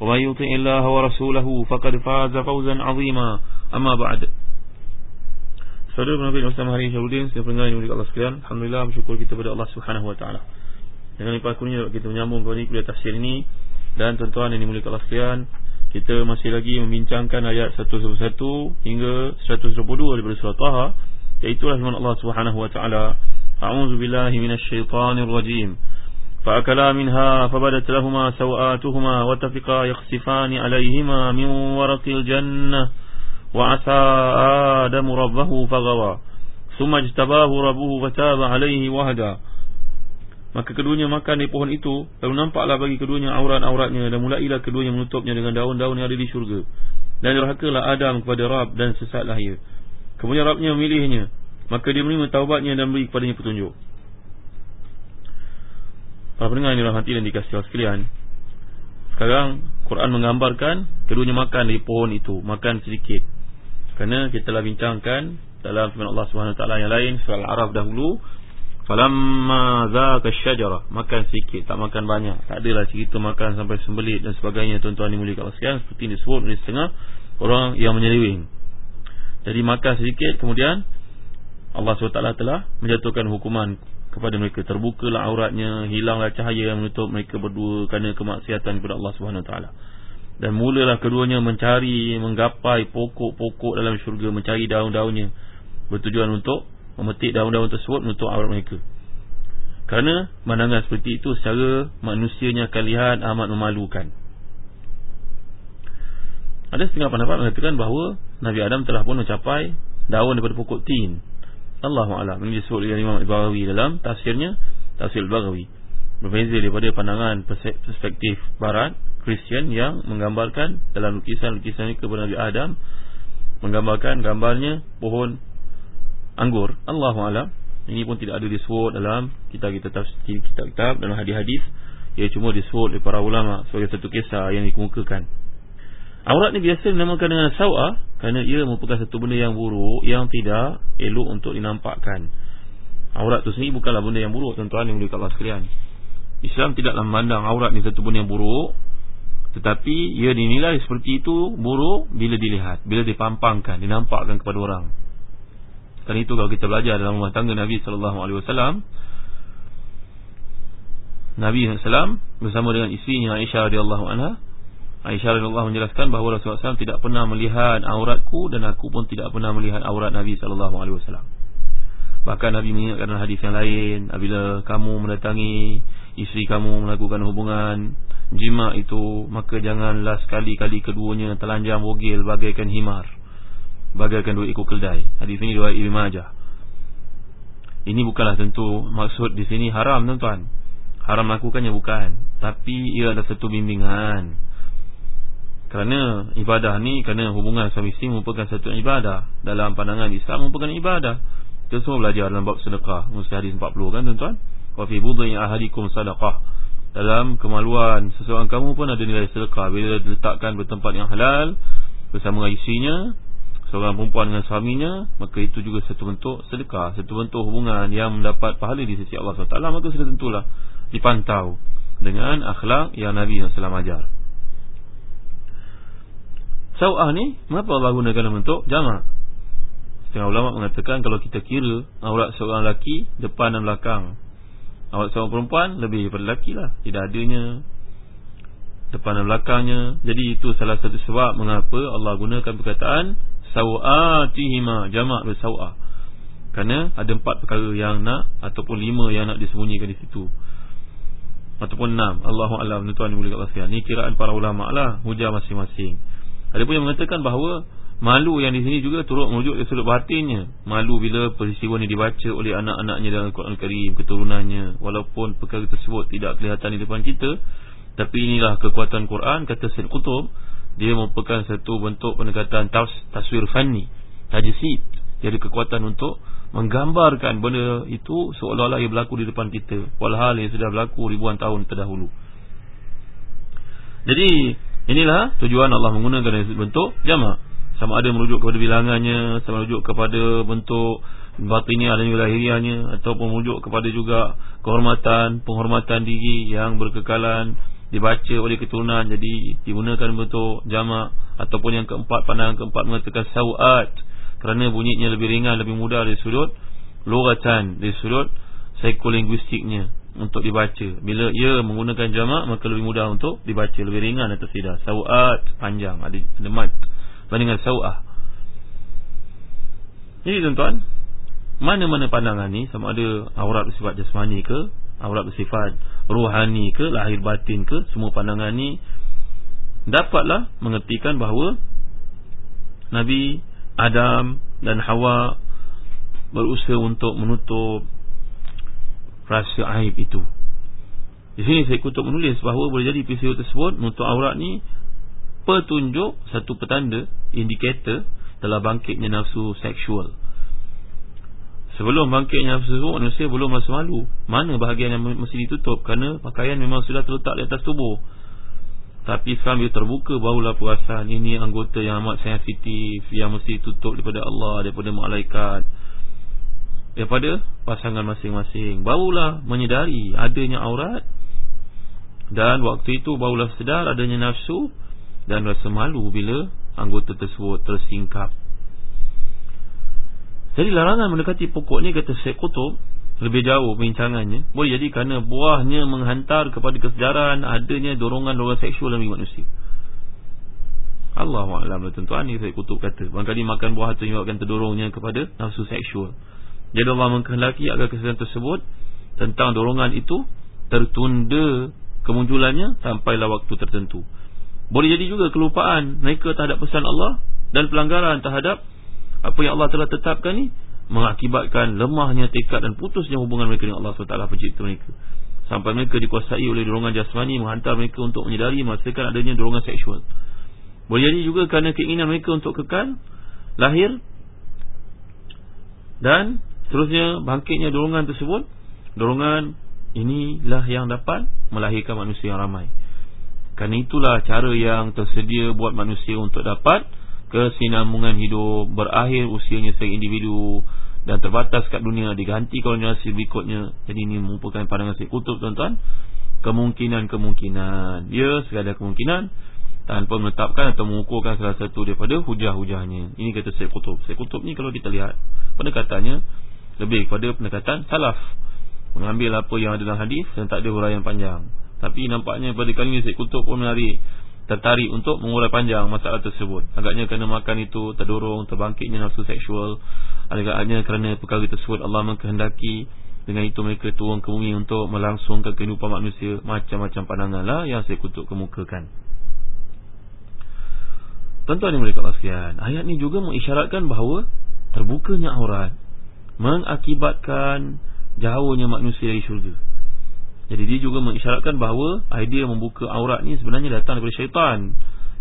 ومن يطع الله ورسوله فقد فاز فوزا عظيما أما بعد Saudara Nabi Muhammad hari Syarudin Saya pendengar yang Allah sekalian Alhamdulillah bersyukur kita kepada Allah Subhanahu Wa Taala. Dengan lipat kurnia kita menyambung kembali kuliah tafsir ini Dan tuan-tuan yang dimuliakan Allah sekalian Kita masih lagi membincangkan ayat 111 hingga 122 daripada surah Taha Iaitulah firman Allah Subhanahu Wa Taala. A'udzu billahi minasyaitonir rajim فأكلا منها فبدت لهما سوآتهما وتفقا يخسفان عليهما من ورق الجنة وعسى آدم ربه فغوى ثم اجتباه ربه فتاب عليه وهدى Maka keduanya makan di pohon itu Lalu nampaklah bagi keduanya aurat-auratnya Dan mulailah keduanya menutupnya dengan daun-daun yang ada di syurga Dan derhakalah Adam kepada Rab dan sesatlah ia Kemudian Rabnya memilihnya Maka dia menerima taubatnya dan beri kepadanya petunjuk Para pendengar yang dirahmati dan dikasih Allah sekalian Sekarang Quran menggambarkan Keduanya makan dari pohon itu Makan sedikit. Kerana kita telah bincangkan Dalam firman Allah SWT yang lain Surah Al-Araf dahulu Falamma zaka syajara Makan sedikit Tak makan banyak. Tak adalah cerita makan sampai sembelit Dan sebagainya Tuan-tuan dimuliakan Allah sekalian Seperti ini disebut Dari setengah Orang yang menyeliwing Jadi makan sedikit Kemudian Allah SWT telah Menjatuhkan hukuman kepada mereka. Terbukalah auratnya hilanglah cahaya yang menutup mereka berdua kerana kemaksiatan kepada Allah Subhanahu taala. Dan mulalah keduanya mencari menggapai pokok-pokok dalam syurga mencari daun-daunnya bertujuan untuk memetik daun-daun tersebut menutup aurat mereka. Kerana pandangan seperti itu secara manusianya akan lihat amat memalukan. Ada setengah pendapat mengatakan bahawa Nabi Adam telah pun mencapai daun daripada pokok tin Allahu a'lam. Ini disebut oleh Imam Al-Baghawi dalam tafsirnya, tafsir Al-Baghawi. Berbeza daripada pandangan perspektif barat Kristian yang menggambarkan dalam lukisan-lukisan kepada Nabi Adam menggambarkan gambarnya pohon anggur. Allahu a'lam. Ini pun tidak ada disebut dalam kitab-kitab tafsir, kitab-kitab dalam hadis-hadis. Ia cuma disebut oleh para ulama sebagai satu kisah yang dikemukakan. Aurat ni biasa dinamakan dengan sawah kerana ia merupakan satu benda yang buruk yang tidak elok untuk dinampakkan. Aurat tu sendiri bukanlah benda yang buruk tuan-tuan yang mulia Allah sekalian. Islam tidaklah memandang aurat ni satu benda yang buruk tetapi ia dinilai seperti itu buruk bila dilihat, bila dipampangkan, dinampakkan kepada orang. Dan itu kalau kita belajar dalam rumah tangga Nabi wasallam Nabi sallallahu bersama dengan isterinya Aisyah radhiyallahu anha Aisyah radhiyallahu menjelaskan bahawa Rasulullah SAW tidak pernah melihat auratku dan aku pun tidak pernah melihat aurat Nabi sallallahu alaihi wasallam. Bahkan Nabi mengingatkan hadis yang lain, apabila kamu mendatangi isteri kamu melakukan hubungan jima itu, maka janganlah sekali-kali keduanya telanjang bogil bagaikan himar, bagaikan dua ekor keldai. Hadis ini riwayat Ibnu Majah. Ini bukanlah tentu maksud di sini haram tuan-tuan. Haram melakukannya bukan, tapi ia adalah satu bimbingan kerana ibadah ni Kerana hubungan suami isteri merupakan satu ibadah. Dalam pandangan Islam merupakan ibadah. Kita semua belajar dalam bab sedekah. Musa hadis 40 kan tuan-tuan? Wa fi budhi ahadikum sadaqah. Dalam kemaluan seseorang kamu pun ada nilai sedekah. Bila diletakkan bertempat yang halal Bersama isinya Seorang perempuan dengan suaminya Maka itu juga satu bentuk sedekah. Satu bentuk hubungan yang mendapat pahala di sisi Allah SWT. Maka sudah tentulah dipantau Dengan akhlak yang Nabi SAW ajar Sawah ni Mengapa Allah gunakan dalam bentuk jama' Setengah ulama mengatakan Kalau kita kira Aurat seorang lelaki Depan dan belakang Aurat seorang perempuan Lebih daripada lelaki lah. Tidak adanya Depan dan belakangnya. Jadi itu salah satu sebab Mengapa Allah gunakan perkataan sawatihima jamak bersawah kerana ada empat perkara yang nak ataupun lima yang nak disembunyikan di situ. Ataupun enam. Allahu a'lam. Tuan boleh kat pasal ni kiraan para ulama lah. Hujah masing-masing ada pun yang mengatakan bahawa malu yang di sini juga turut merujuk ke sudut batinnya. Malu bila peristiwa ini dibaca oleh anak-anaknya dalam Al-Quran Al-Karim keturunannya. Walaupun perkara tersebut tidak kelihatan di depan kita tapi inilah kekuatan Quran kata Sayyid Qutub dia merupakan satu bentuk pendekatan tas, taswir fanni tajsid. Jadi kekuatan untuk menggambarkan benda itu seolah-olah ia berlaku di depan kita walhal ia sudah berlaku ribuan tahun terdahulu. Jadi inilah tujuan Allah menggunakan bentuk jamak. Sama ada merujuk kepada bilangannya sama merujuk kepada bentuk batiniah dan lahiriahnya ataupun merujuk kepada juga kehormatan penghormatan diri yang berkekalan dibaca oleh keturunan. Jadi digunakan bentuk jamak. Ataupun yang keempat pandangan keempat mengatakan sawat. Kerana bunyinya lebih ringan lebih mudah dari sudut logatan dari sudut psikolinguistiknya untuk dibaca. Bila ia menggunakan jamak maka lebih mudah untuk dibaca lebih ringan atau tidak sawat panjang. Ada mat bandingkan sawah. Jadi tuan-tuan mana-mana pandangan ni sama ada aurat bersifat jasmani ke aurat bersifat rohani ke lahir batin ke semua pandangan ni dapatlah mengertikan bahawa Nabi Adam dan Hawa berusaha untuk menutup rasa aib itu. Di sini saya kutub menulis bahawa boleh jadi peristiwa tersebut menutup aurat ni petunjuk satu petanda indikator telah bangkitnya nafsu seksual. Sebelum bangkitnya nafsu tersebut Manusia belum rasa malu Mana bahagian yang mesti ditutup Kerana pakaian memang sudah terletak di atas tubuh Tapi sekarang bila terbuka Barulah perasaan ini anggota yang amat sensitif Yang mesti ditutup daripada Allah Daripada malaikat Daripada pasangan masing-masing Barulah menyedari adanya aurat Dan waktu itu barulah sedar adanya nafsu Dan rasa malu bila anggota tersebut tersingkap jadi larangan mendekati pokok ni kata Syekh Qutub lebih jauh perbincangannya boleh jadi kerana buahnya menghantar kepada kesedaran adanya dorongan-dorongan seksual dalam manusia. Allahu a'lam tuan-tuan ni Syekh Qutub kata barangkali makan buah itu menyebabkan terdorongnya kepada nafsu seksual. Jadi Allah mengkehendaki agar kesedaran tersebut tentang dorongan itu tertunda kemunculannya sampailah waktu tertentu. Boleh jadi juga kelupaan mereka terhadap pesan Allah dan pelanggaran terhadap apa yang Allah telah tetapkan ni mengakibatkan lemahnya tekad dan putusnya hubungan mereka dengan Allah SWT pencipta mereka sampai mereka dikuasai oleh dorongan jasmani menghantar mereka untuk menyedari merasakan adanya dorongan seksual boleh jadi juga kerana keinginan mereka untuk kekal lahir dan seterusnya bangkitnya dorongan tersebut dorongan inilah yang dapat melahirkan manusia yang ramai. Kerana itulah cara yang tersedia buat manusia untuk dapat kesinambungan hidup berakhir usianya sebagai individu dan terbatas kat dunia diganti koloniasi berikutnya. Jadi ini merupakan pandangan Syed Kutub tuan-tuan. Kemungkinan-kemungkinan. Ya sekadar kemungkinan tanpa menetapkan atau mengukurkan salah satu daripada hujah-hujahnya. Ini kata Syed Kutub. Syed Kutub ni kalau kita lihat pendekatannya lebih kepada pendekatan salaf. Mengambil apa yang ada dalam hadis dan tak ada huraian panjang. Tapi nampaknya pada kali ini Syed Kutub pun menarik tertarik untuk mengurai panjang masalah tersebut. Agaknya kerana makan itu terdorong terbangkitnya nafsu seksual. Agaknya kerana perkara tersebut Allah mengkehendaki. Dengan itu mereka turun ke bumi untuk melangsungkan kehidupan manusia. Macam-macam pandangan lah yang saya kutuk kemukakan. Tuan-tuan yang mereka sekalian ayat ini juga mengisyaratkan bahawa terbukanya aurat mengakibatkan jauhnya manusia dari syurga jadi dia juga mengisyaratkan bahawa idea membuka aurat ni sebenarnya datang daripada syaitan.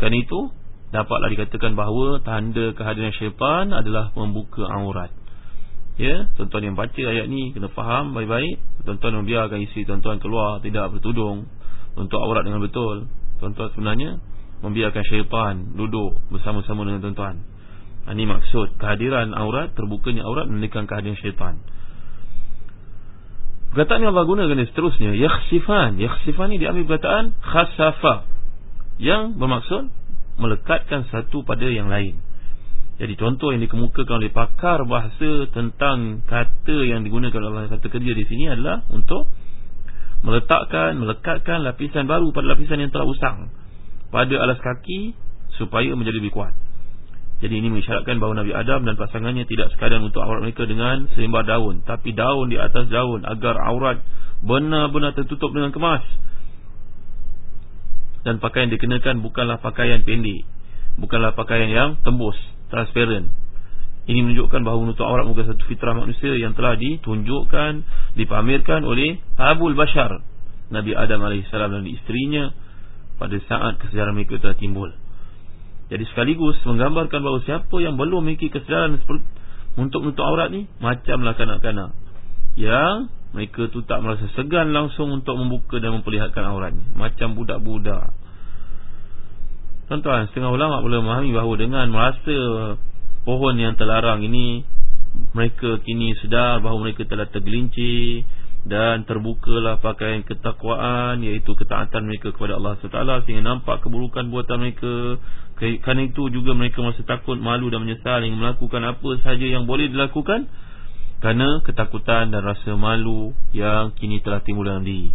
Kerana itu dapatlah dikatakan bahawa tanda kehadiran syaitan adalah membuka aurat. Ya, tuan-tuan yang baca ayat ni kena faham baik-baik. Tuan-tuan membiarkan isi tuan-tuan keluar tidak bertudung untuk aurat dengan betul. Tuan-tuan sebenarnya membiarkan syaitan duduk bersama-sama dengan tuan-tuan. Ini maksud kehadiran aurat, terbukanya aurat menunjukkan kehadiran syaitan. Perkataan yang Allah gunakan seterusnya. Yakhsifan. Yakhsifan ini diambil perkataan Khasafa. Yang bermaksud Melekatkan satu pada yang lain. Jadi contoh yang dikemukakan oleh pakar bahasa Tentang kata yang digunakan oleh kata kerja di sini adalah Untuk Meletakkan, melekatkan lapisan baru pada lapisan yang telah usang Pada alas kaki Supaya menjadi lebih kuat Jadi ini mengisyaratkan bahawa Nabi Adam dan pasangannya tidak sekadar untuk aurat mereka dengan selembar daun Tapi daun di atas daun agar aurat benar-benar tertutup dengan kemas. Dan pakaian dikenakan bukanlah pakaian pendek Bukanlah pakaian yang tembus, transparent. Ini menunjukkan bahawa menutup aurat bukan satu fitrah manusia yang telah ditunjukkan Dipamerkan oleh Abul Bashar Nabi Adam AS dan isterinya Pada saat kesejarah mereka telah timbul jadi sekaligus menggambarkan bahawa siapa yang belum memiliki kesedaran untuk menutup aurat ni macamlah kanak-kanak yang mereka tu tak merasa segan langsung untuk membuka dan memperlihatkan auratnya macam budak-budak. Tuan-tuan, setengah ulama boleh memahami bahawa dengan merasa pohon yang terlarang ini mereka kini sedar bahawa mereka telah tergelincir dan terbukalah pakaian ketakwaan iaitu ketaatan mereka kepada Allah SWT sehingga nampak keburukan buatan mereka kerana itu juga mereka merasa takut malu dan menyesal yang melakukan apa sahaja yang boleh dilakukan kerana ketakutan dan rasa malu yang kini telah timbul dalam diri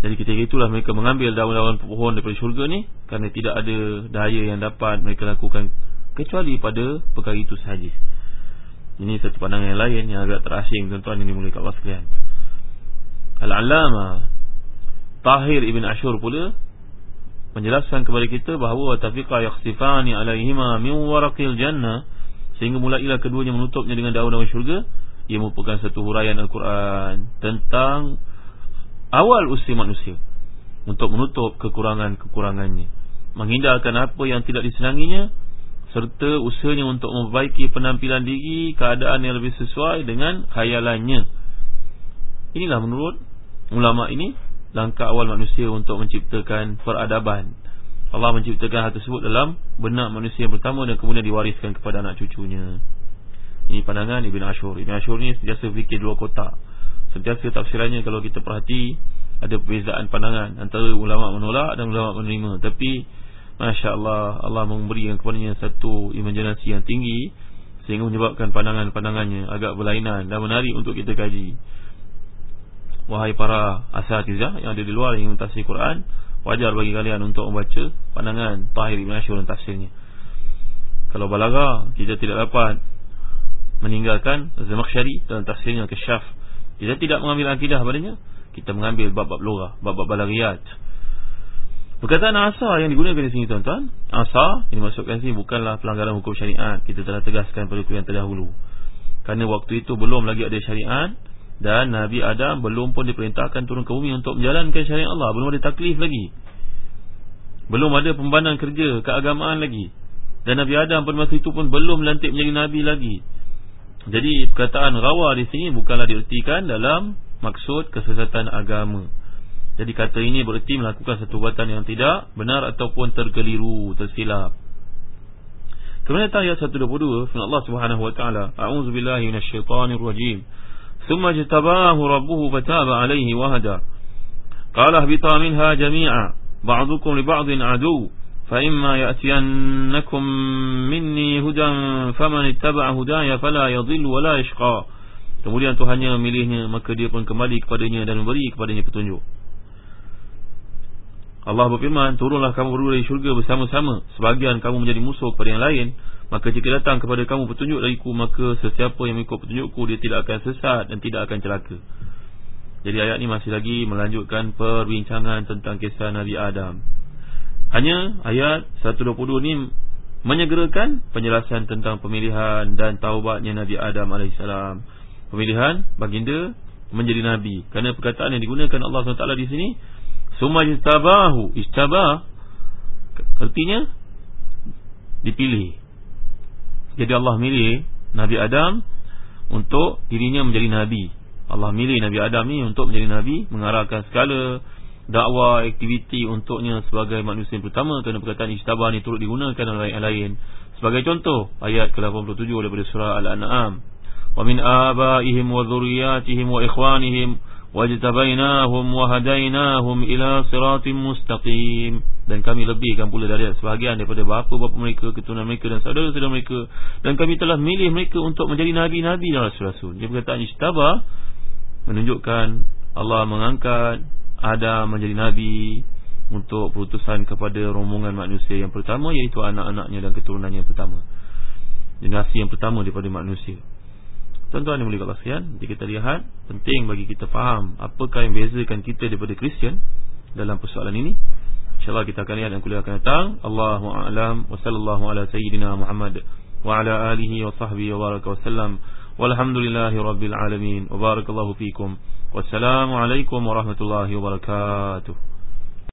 jadi ketika itulah mereka mengambil daun-daun pohon daripada syurga ni kerana tidak ada daya yang dapat mereka lakukan kecuali pada perkara itu sahaja ini satu pandangan yang lain yang agak terasing tuan-tuan ini mulai kat Allah sekalian. Al-Allama Tahir Ibn Ashur pula menjelaskan kepada kita bahawa tafiqa yakhsifani alaihima min waraqil jannah sehingga mulailah keduanya menutupnya dengan daun-daun syurga ia merupakan satu huraian Al-Quran tentang awal usia manusia untuk menutup kekurangan-kekurangannya menghindarkan apa yang tidak disenanginya serta usahanya untuk memperbaiki penampilan diri keadaan yang lebih sesuai dengan khayalannya. Inilah menurut ulama ini langkah awal manusia untuk menciptakan peradaban. Allah menciptakan hal tersebut dalam benak manusia yang pertama dan kemudian diwariskan kepada anak cucunya. Ini pandangan Ibn Ashur. Ibn Ashur ni sentiasa fikir dua kotak. Sentiasa tafsirannya kalau kita perhati ada perbezaan pandangan antara ulama menolak dan ulama menerima. Tapi Masya Allah Allah memberikan kepadanya satu imajinasi yang tinggi Sehingga menyebabkan pandangan-pandangannya Agak berlainan dan menarik untuk kita kaji Wahai para asatizah yang ada di luar yang mentafsir Quran Wajar bagi kalian untuk membaca pandangan Tahir Ibn Ashur dan tafsirnya. Kalau balaga kita tidak dapat meninggalkan Zamakhsyari dalam tafsirnya ke Syaf. Kita tidak mengambil akidah padanya Kita mengambil bab-bab lorah, bab-bab balagiyat. Perkataan asa yang digunakan di sini tuan-tuan Asa yang dimasukkan sini bukanlah pelanggaran hukum syariat. Kita telah tegaskan pada kuliah terdahulu. Kerana waktu itu belum lagi ada syariat Dan Nabi Adam belum pun diperintahkan turun ke bumi untuk menjalankan syariat Allah. Belum ada taklif lagi. Belum ada pembandahan kerja keagamaan lagi. Dan Nabi Adam pada masa itu pun belum lantik menjadi Nabi lagi. Jadi perkataan rawa di sini bukanlah diartikan dalam maksud kesesatan agama. Jadi kata ini bererti melakukan satu perbuatan yang tidak benar ataupun terkeliru, tersilap. Kemudian ayat 122 firman Allah Subhanahu wa taala, A'udzu billahi minasyaitonir rajim. 'Alaihi wa hada. Qala ihbita minha jami'a, ba'dukum li ba'din adu. Fa imma ya'tiyannakum minni hudan faman ittaba'a hudaya fala yadhillu wa la yashqa. Kemudian Tuhannya memilihnya maka dia pun kembali kepadanya dan memberi kepadanya petunjuk. Allah berfirman Turunlah kamu berdua dari syurga bersama-sama Sebagian kamu menjadi musuh kepada yang lain Maka jika datang kepada kamu petunjuk dariku Maka sesiapa yang mengikut petunjukku Dia tidak akan sesat dan tidak akan celaka. Jadi ayat ini masih lagi Melanjutkan perbincangan tentang kisah Nabi Adam. Hanya ayat 122 ini Menyegerakan penjelasan tentang pemilihan Dan taubatnya Nabi Adam AS Pemilihan baginda menjadi Nabi. Kerana perkataan yang digunakan Allah SWT di sini Suma istabahu Istabah Artinya Dipilih Jadi Allah milih Nabi Adam Untuk dirinya menjadi Nabi. Allah milih Nabi Adam ni untuk menjadi Nabi Mengarahkan segala dakwah aktiviti untuknya sebagai manusia yang pertama. Kerana perkataan istabah ni turut digunakan oleh yang lain. Sebagai contoh ayat ke-87 daripada surah Al-An'am. Wa min abaihim wa dhurriyyatihim wa ikhwanihim wajtabainahum wa hadainahum ila siratim mustaqim dan kami lebihkan pula dari sebahagian daripada bapa-bapa mereka keturunan mereka dan saudara-saudara mereka dan kami telah milih mereka untuk menjadi nabi-nabi dan rasul-rasul dia berkata istaba menunjukkan Allah mengangkat Adam menjadi nabi untuk perutusan kepada rombongan manusia yang pertama iaitu anak-anaknya dan keturunannya yang pertama. Generasi yang pertama daripada manusia. Tuan-tuan yang mulia Allah sekalian, kita lihat penting bagi kita faham apakah yang bezakan kita daripada Kristian dalam persoalan ini. Insya-Allah kita akan lihat dan kuliah akan datang. Allahu a'lam wa sallallahu ala sayyidina Muhammad wa ala alihi wa sahbihi wa baraka wasallam. Walhamdulillahi rabbil alamin. Wa barakallahu fikum. Wassalamu alaikum warahmatullahi wabarakatuh.